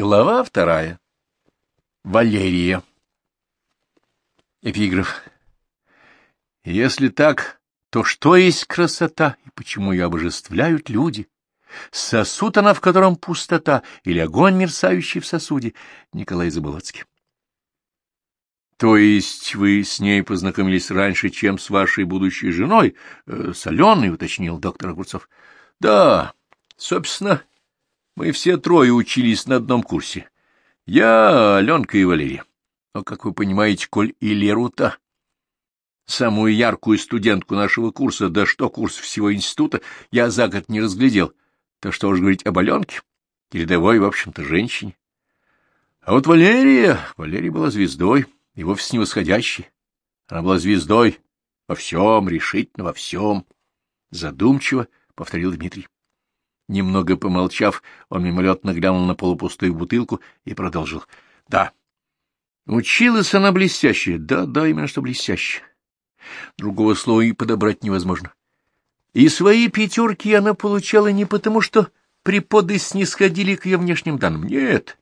Глава вторая. Валерия. Эпиграф. Если так, то что есть красота, и почему ее обожествляют люди? Сосуд она, в котором пустота, или огонь, мерцающий в сосуде? Николай Заболоцкий. То есть вы с ней познакомились раньше, чем с вашей будущей женой? Э, с Аленой, уточнил доктор Огурцов. Да, собственно, мы все трое учились на одном курсе. Я, Аленка и Валерия. Но, как вы понимаете, коль и Леру-то, самую яркую студентку нашего курса, да что курс всего института, я за год не разглядел, то что уж говорить об Аленке, рядовой, в общем-то, женщине. А вот Валерия, Валерия была звездой, и вовсе не восходящей. Она была звездой во всем, решительно во всем. Задумчиво повторил Дмитрий. Немного помолчав, он мимолетно глянул на полупустую бутылку и продолжил. — Да. Училась она блестяще. Да, да, именно что блестяще. Другого слова и подобрать невозможно. И свои пятерки она получала не потому, что преподы снисходили к ее внешним данным. Нет.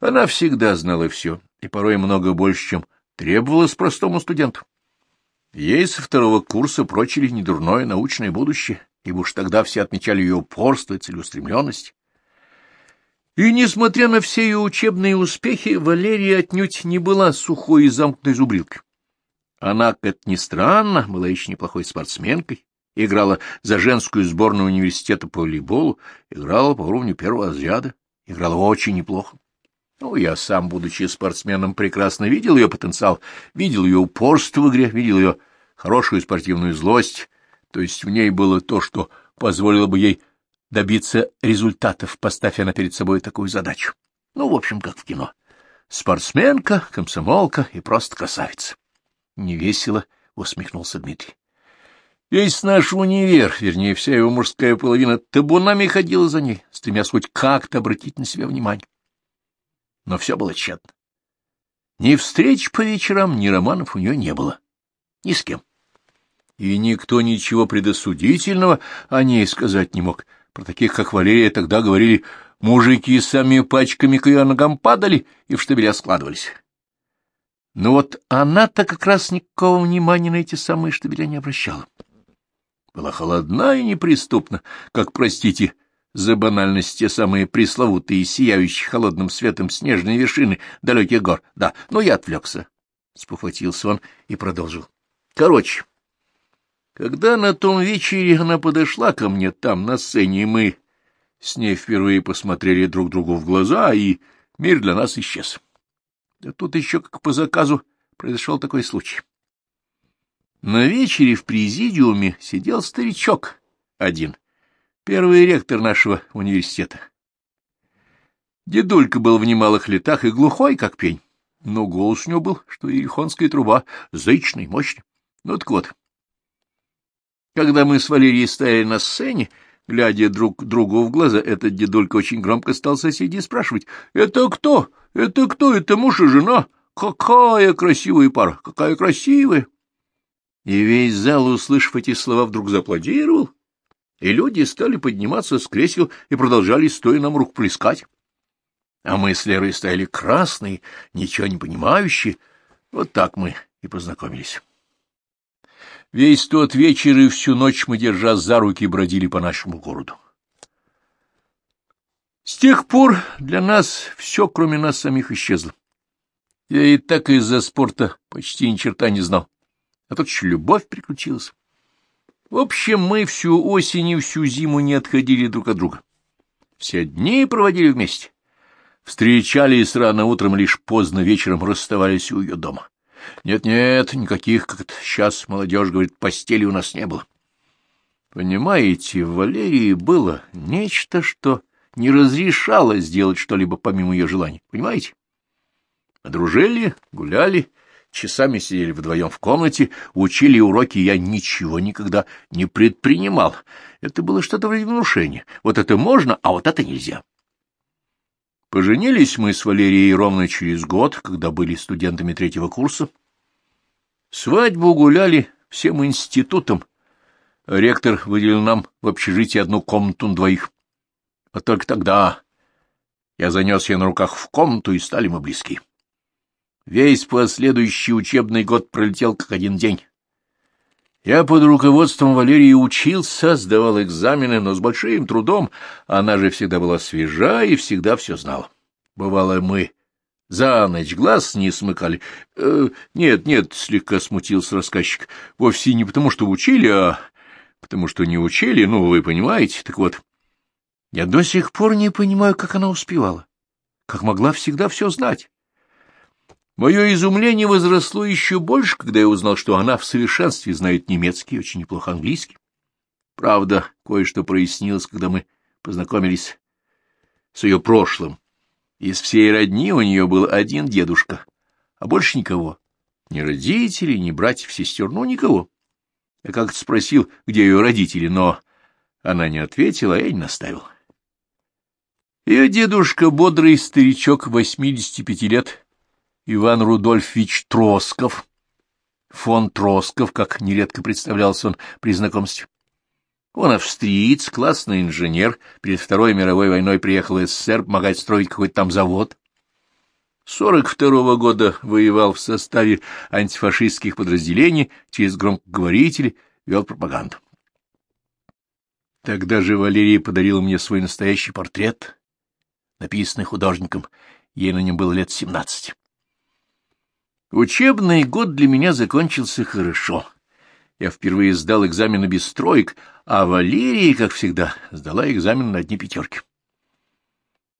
Она всегда знала все, и порой много больше, чем требовалось простому студенту. Ей со второго курса прочили недурное научное будущее, ибо уж тогда все отмечали ее упорство и целеустремленность. И, несмотря на все ее учебные успехи, Валерия отнюдь не была сухой и замкнутой зубрилкой. Она, как это ни странно, была еще неплохой спортсменкой, играла за женскую сборную университета по волейболу, играла по уровню первого разряда, играла очень неплохо. Ну, я сам, будучи спортсменом, прекрасно видел ее потенциал, видел ее упорство в игре, видел ее хорошую спортивную злость, то есть в ней было то, что позволило бы ей добиться результатов, поставив она перед собой такую задачу. Ну, в общем, как в кино. Спортсменка, комсомолка и просто красавица. Невесело усмехнулся Дмитрий. Весь наш универ, вернее, вся его мужская половина, табунами ходила за ней, стремясь хоть как-то обратить на себя внимание. Но все было тщетно. Ни встреч по вечерам, ни романов у нее не было. Ни с кем и никто ничего предосудительного о ней сказать не мог. Про таких, как Валерия, тогда говорили, мужики сами пачками к ее ногам падали и в штабеля складывались. Но вот она-то как раз никакого внимания на эти самые штабеля не обращала. Была холодна и неприступна, как, простите, за банальность те самые пресловутые, сияющие холодным светом снежные вершины далеких гор. Да, но я отвлекся. Спохватился он и продолжил. Короче, когда на том вечере она подошла ко мне там, на сцене, мы с ней впервые посмотрели друг другу в глаза, и мир для нас исчез. Да тут еще, как по заказу, произошел такой случай. На вечере в президиуме сидел старичок один, первый ректор нашего университета. Дедулька был в немалых летах и глухой, как пень, но голос у него был, что ирихонская труба, зычный, мощный. Ну так вот, когда мы с Валерией стояли на сцене, глядя друг другу в глаза, этот дедулька очень громко стал соседей спрашивать, «Это кто? Это кто? Это муж и жена? Какая красивая пара! Какая красивая!» И весь зал, услышав эти слова, вдруг зааплодировал, и люди стали подниматься с кресел и продолжали стоя нам рук плескать. А мы с Лерой стояли красные, ничего не понимающие. Вот так мы и познакомились. Весь тот вечер и всю ночь мы, держа за руки, бродили по нашему городу. С тех пор для нас все, кроме нас самих, исчезло. Я и так из-за спорта почти ни черта не знал. А тут еще любовь приключилась. В общем, мы всю осень и всю зиму не отходили друг от друга. Все дни проводили вместе. Встречались рано утром, лишь поздно вечером расставались у ее дома. Нет-нет, никаких, как сейчас молодежь говорит, постели у нас не было. Понимаете, в Валерии было нечто, что не разрешало сделать что-либо помимо ее желаний. Понимаете? Дружили, гуляли, часами сидели вдвоем в комнате, учили уроки, я ничего никогда не предпринимал. Это было что-то вроде внушения. Вот это можно, а вот это нельзя. Поженились мы с Валерией ровно через год, когда были студентами третьего курса. Свадьбу гуляли всем институтом. Ректор выделил нам в общежитии одну комнату на двоих. А только тогда, Я занес ее на руках в комнату, и стали мы близки. Весь последующий учебный год пролетел как один день. Я под руководством Валерии учился, сдавал экзамены, но с большим трудом. Она же всегда была свежа и всегда все знала. Бывало, мы за ночь глаз не смыкали. Э, нет, нет, слегка смутился рассказчик. Вовсе не потому, что учили, а потому что не учили, ну, вы понимаете. Так вот, я до сих пор не понимаю, как она успевала, как могла всегда все знать. Мое изумление возросло еще больше, когда я узнал, что она в совершенстве знает немецкий и очень неплохо английский. Правда, кое-что прояснилось, когда мы познакомились с ее прошлым. Из всей родни у нее был один дедушка, а больше никого. Ни родителей, ни братьев, сестер, ну, никого. Я как-то спросил, где ее родители, но она не ответила, а я не наставил. Ее дедушка, бодрый старичок, 85 лет, Иван Рудольфович Тросков, фон Тросков, как нередко представлялся он при знакомстве. Он австриец, классный инженер, перед Второй мировой войной приехал из СССР помогать строить какой-то там завод. Сорок второго года воевал в составе антифашистских подразделений, через громкоговорители вел пропаганду. Тогда же Валерия подарила мне свой настоящий портрет, написанный художником. Ей на нем было лет семнадцать. Учебный год для меня закончился хорошо. Я впервые сдал экзамены без троек, а Валерия, как всегда, сдала экзамен на одни пятерки.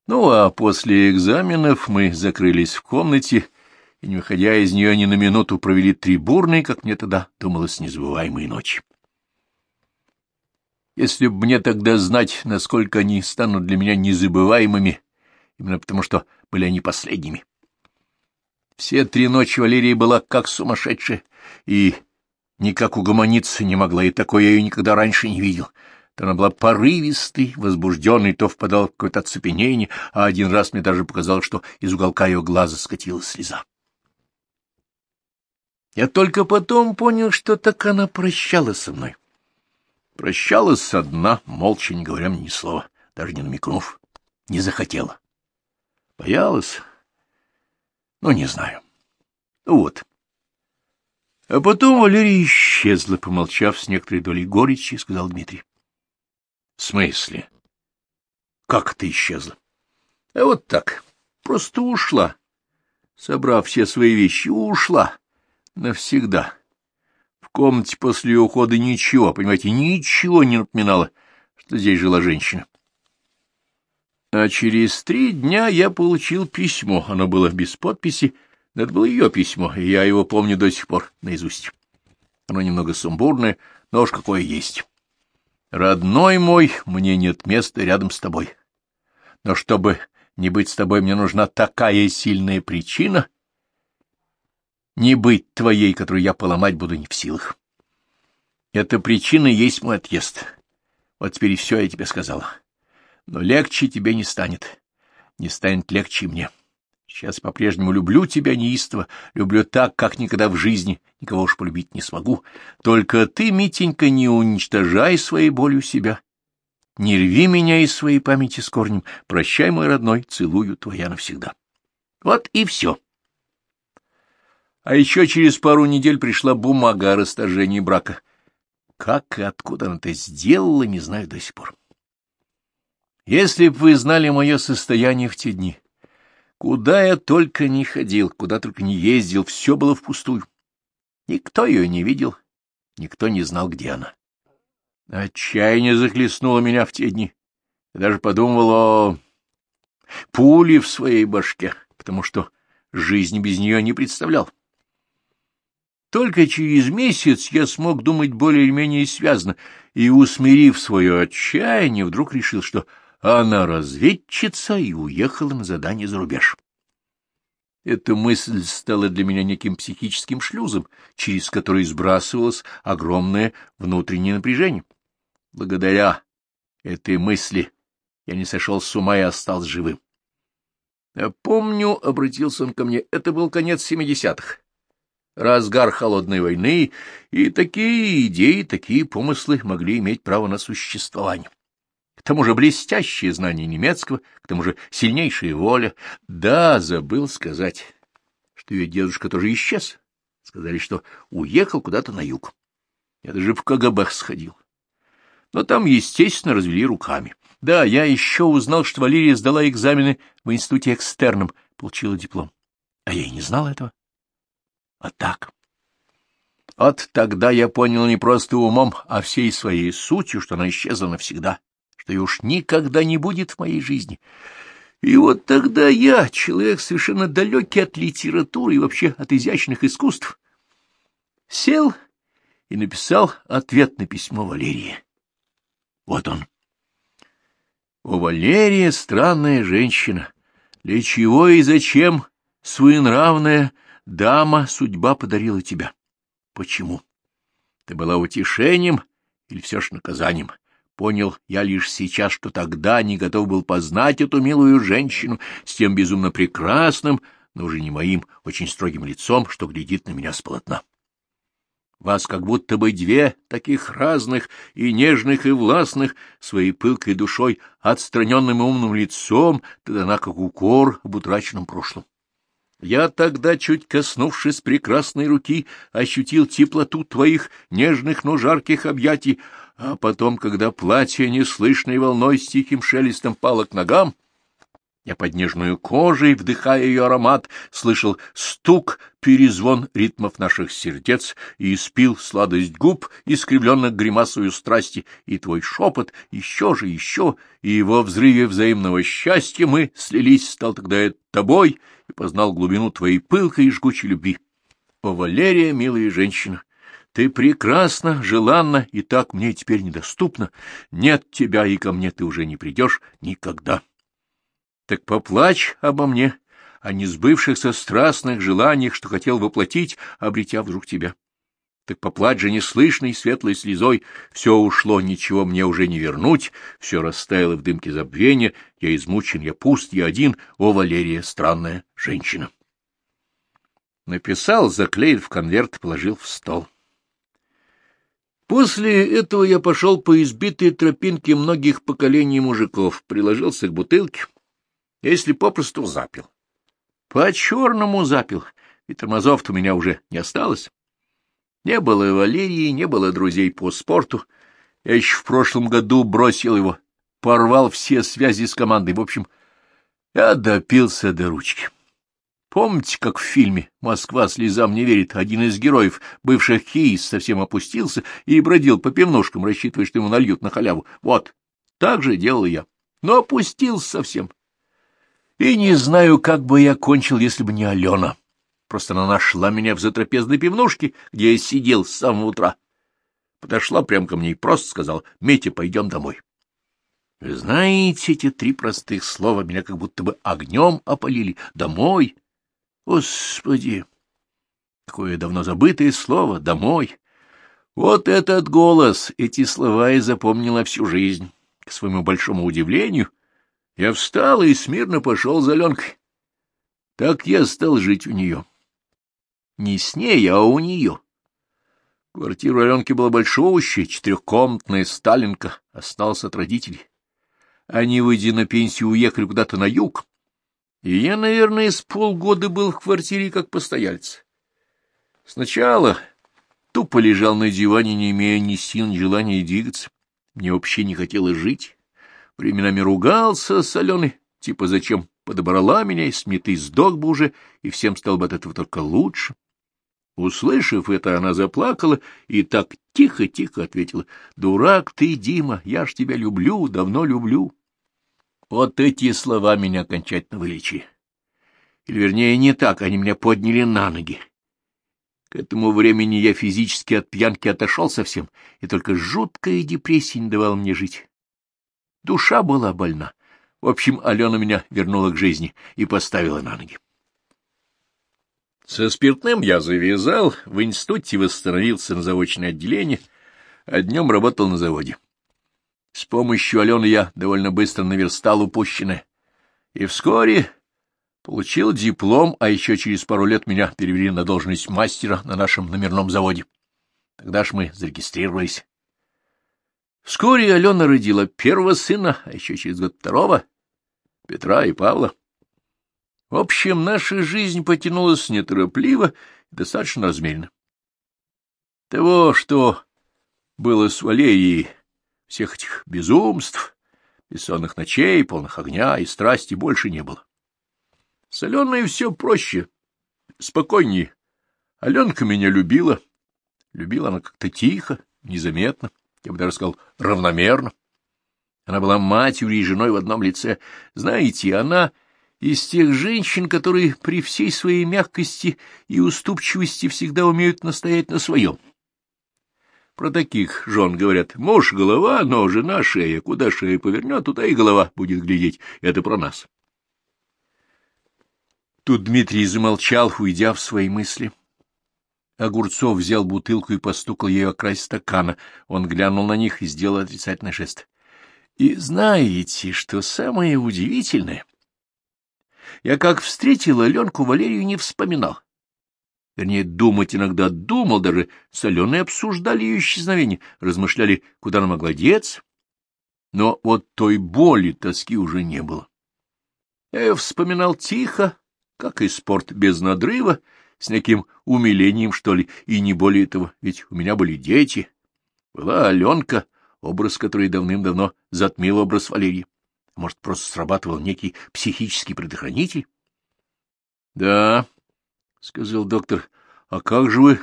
Ну, а после экзаменов мы закрылись в комнате и, не выходя из нее ни на минуту, провели три бурные, как мне тогда думалось, незабываемые ночи. Если бы мне тогда знать, насколько они станут для меня незабываемыми, именно потому что были они последними. Все три ночи Валерия была как сумасшедшая, и никак угомониться не могла, и такое я ее никогда раньше не видел. То она была порывистой, возбужденной, то впадала в какое-то оцепенение, а один раз мне даже показалось, что из уголка ее глаза скатилась слеза. Я только потом понял, что так она прощалась со мной. Прощалась одна, молча, не говоря мне ни слова, даже не намекнув, не захотела. Боялась, ну, не знаю. Вот. А потом Валерия исчезла, помолчав с некоторой долей горечи, сказал Дмитрий. — В смысле? Как это исчезла? — А вот так. Просто ушла. Собрав все свои вещи, ушла. Навсегда. В комнате после ухода ничего, понимаете, ничего не напоминало, что здесь жила женщина. А через три дня я получил письмо. Оно было без подписи, но это было ее письмо, и я его помню до сих пор наизусть. Оно немного сумбурное, но уж какое есть. «Родной мой, мне нет места рядом с тобой. Но чтобы не быть с тобой, мне нужна такая сильная причина, не быть твоей, которую я поломать буду не в силах. Эта причина есть мой отъезд. Вот теперь и все я тебе сказала но легче тебе не станет. Не станет легче мне. Сейчас по-прежнему люблю тебя неистово, люблю так, как никогда в жизни, никого уж полюбить не смогу. Только ты, Митенька, не уничтожай своей болью себя. Не рви меня из своей памяти с корнем. Прощай, мой родной, целую твоя навсегда. Вот и все. А еще через пару недель пришла бумага о расторжении брака. Как и откуда она это сделала, не знаю до сих пор. Если б вы знали мое состояние в те дни, куда я только не ходил, куда только не ездил, все было впустую. Никто ее не видел, никто не знал, где она. Отчаяние захлестнуло меня в те дни. Я даже подумал о пуле в своей башке, потому что жизнь без нее не представлял. Только через месяц я смог думать более или менее связно, и, усмирив свое отчаяние, вдруг решил, что она разведчица и уехала на задание за рубеж. Эта мысль стала для меня неким психическим шлюзом, через который сбрасывалось огромное внутреннее напряжение. Благодаря этой мысли я не сошел с ума и остался живым. Я помню, — обратился он ко мне, — это был конец семидесятых, разгар холодной войны, и такие идеи, такие помыслы могли иметь право на существование тому же блестящее знание немецкого, к тому же сильнейшая воля. Да, забыл сказать, что ее дедушка тоже исчез. Сказали, что уехал куда-то на юг. Я даже в КГБ сходил. Но там, естественно, развели руками. Да, я еще узнал, что Валерия сдала экзамены в институте экстерном, получила диплом. А я и не знал этого. А так. От тогда я понял не просто умом, а всей своей сутью, что она исчезла навсегда, что ее уж никогда не будет в моей жизни. И вот тогда я, человек совершенно далекий от литературы и вообще от изящных искусств, сел и написал ответ на письмо Валерии. Вот он. О, Валерия странная женщина. Для чего и зачем своенравная дама судьба подарила тебя? Почему? Ты была утешением или все ж наказанием? Понял я лишь сейчас, что тогда не готов был познать эту милую женщину с тем безумно прекрасным, но уже не моим, очень строгим лицом, что глядит на меня с полотна. Вас как будто бы две таких разных и нежных и властных, своей пылкой душой, отстраненным и умным лицом, ты дана как укор об утраченном прошлом. Я тогда, чуть коснувшись прекрасной руки, ощутил теплоту твоих нежных, но жарких объятий, а потом, когда платье неслышной волной с тихим шелестом пало к ногам, я под нежную кожей, вдыхая ее аромат, слышал стук, перезвон ритмов наших сердец и испил сладость губ, искривленных гримасою страсти, и твой шепот еще же, еще, и его взрыве взаимного счастья мы слились, стал тогда я тобой и познал глубину твоей пылкой и жгучей любви. О, Валерия, милая женщина! Ты прекрасна, желанна, и так мне теперь недоступна. Нет тебя, и ко мне ты уже не придешь никогда. Так поплачь обо мне, о несбывшихся страстных желаниях, что хотел воплотить, обретя вдруг тебя. Так поплачь же неслышной светлой слезой, все ушло, ничего мне уже не вернуть, все растаяло в дымке забвения, я измучен, я пуст, я один, о, Валерия, странная женщина. Написал, заклеил в конверт, положил в стол. После этого я пошел по избитой тропинке многих поколений мужиков, приложился к бутылке, если попросту запил. По-черному запил, и тормозов-то у меня уже не осталось. Не было Валерии, не было друзей по спорту. Я еще в прошлом году бросил его, порвал все связи с командой. В общем, я допился до ручки. Помните, как в фильме «Москва слезам не верит» один из героев, бывших хиис, совсем опустился и бродил по пивнушкам, рассчитывая, что ему нальют на халяву? Вот, так же делал я, но опустился совсем. И не знаю, как бы я кончил, если бы не Алена. Просто она нашла меня в затрапезной пивнушке, где я сидел с самого утра. Подошла прямо ко мне и просто сказала, «Митя, пойдем домой». Знаете, эти три простых слова меня как будто бы огнем опалили. «Домой». Господи! Какое давно забытое слово «домой». Вот этот голос, эти слова я запомнила всю жизнь. К своему большому удивлению, я встал и смирно пошел за Ленкой. Так я стал жить у нее. Не с ней, а у нее. Квартира Аленки была большущая, четырехкомнатная, Сталинка, осталась от родителей. Они, выйдя на пенсию, уехали куда-то на юг, и я, наверное, с полгода был в квартире как постояльц. Сначала тупо лежал на диване, не имея ни сил, ни желания двигаться. Мне вообще не хотелось жить временами ругался с Аленой, типа зачем подобрала меня, и сметый сдох бы уже, и всем стало бы от этого только лучше. Услышав это, она заплакала и так тихо-тихо ответила, «Дурак ты, Дима, я ж тебя люблю, давно люблю». Вот эти слова меня окончательно вылечили. Или, вернее, не так, они меня подняли на ноги. К этому времени я физически от пьянки отошел совсем, и только жуткая депрессия не давала мне жить. Душа была больна. В общем, Алена меня вернула к жизни и поставила на ноги. Со спиртным я завязал, в институте восстановился на заочное отделение, а днем работал на заводе. С помощью Алены я довольно быстро наверстал упущенное, и вскоре получил диплом, а еще через пару лет меня перевели на должность мастера на нашем номерном заводе. Тогда ж мы зарегистрировались. Вскоре Алена родила первого сына, а еще через год второго, Петра и Павла. В общем, наша жизнь потянулась неторопливо и достаточно размеренно. Того, что было с Валерией, всех этих безумств, бессонных ночей, полных огня и страсти больше не было. С Аленой все проще, спокойнее. Аленка меня любила. Любила она как-то тихо, незаметно, я бы даже сказал, равномерно. Она была матерью и женой в одном лице. Знаете, она из тех женщин, которые при всей своей мягкости и уступчивости всегда умеют настоять на своем. Про таких жен говорят, муж — голова, но жена — шея. Куда шея повернет, туда и голова будет глядеть. Это про нас. Тут Дмитрий замолчал, уйдя в свои мысли. Огурцов взял бутылку и постукал ею о край стакана. Он глянул на них и сделал отрицательный жест. — И знаете, что самое удивительное? Я как встретил Аленку, Валерию не вспоминал. Вернее, думать иногда думал, даже с Аленой обсуждали ее исчезновение, размышляли, куда она могла деться. Но вот той боли, тоски уже не было. Я ее вспоминал тихо, как и спорт, без надрыва, с неким умилением, что ли, и не более этого, ведь у меня были дети. Была Аленка, образ которой давным-давно затмил образ Валерии. Может, просто срабатывал некий психический предохранитель? — Да, — сказал доктор, — а как же вы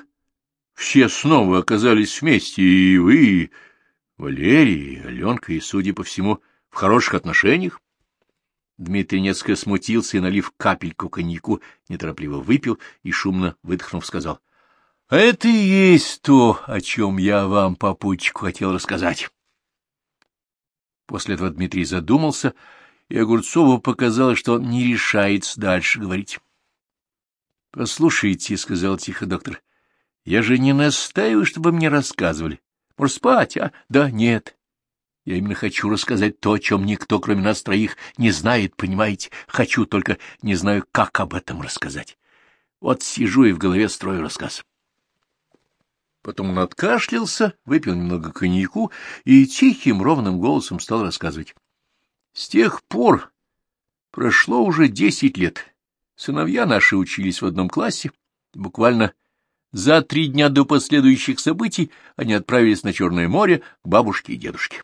все снова оказались вместе, и вы, и Валерий, и Аленка, и, судя по всему, в хороших отношениях? Дмитрий несколько смутился и, налив капельку коньяку, неторопливо выпил и, шумно выдохнув, сказал, — А это и есть то, о чем я вам, попутчику, хотел рассказать. После этого Дмитрий задумался, и Огурцову показалось, что он не решается дальше говорить. — Послушайте, — сказал тихо доктор, — я же не настаиваю, чтобы мне рассказывали. Может, спать, а? Да нет. Я именно хочу рассказать то, о чем никто, кроме нас троих, не знает, понимаете? Хочу, только не знаю, как об этом рассказать. Вот сижу и в голове строю рассказ. Потом он откашлялся, выпил немного коньяку и тихим ровным голосом стал рассказывать. С тех пор прошло уже десять лет. Сыновья наши учились в одном классе. Буквально за три дня до последующих событий они отправились на Черное море к бабушке и дедушке.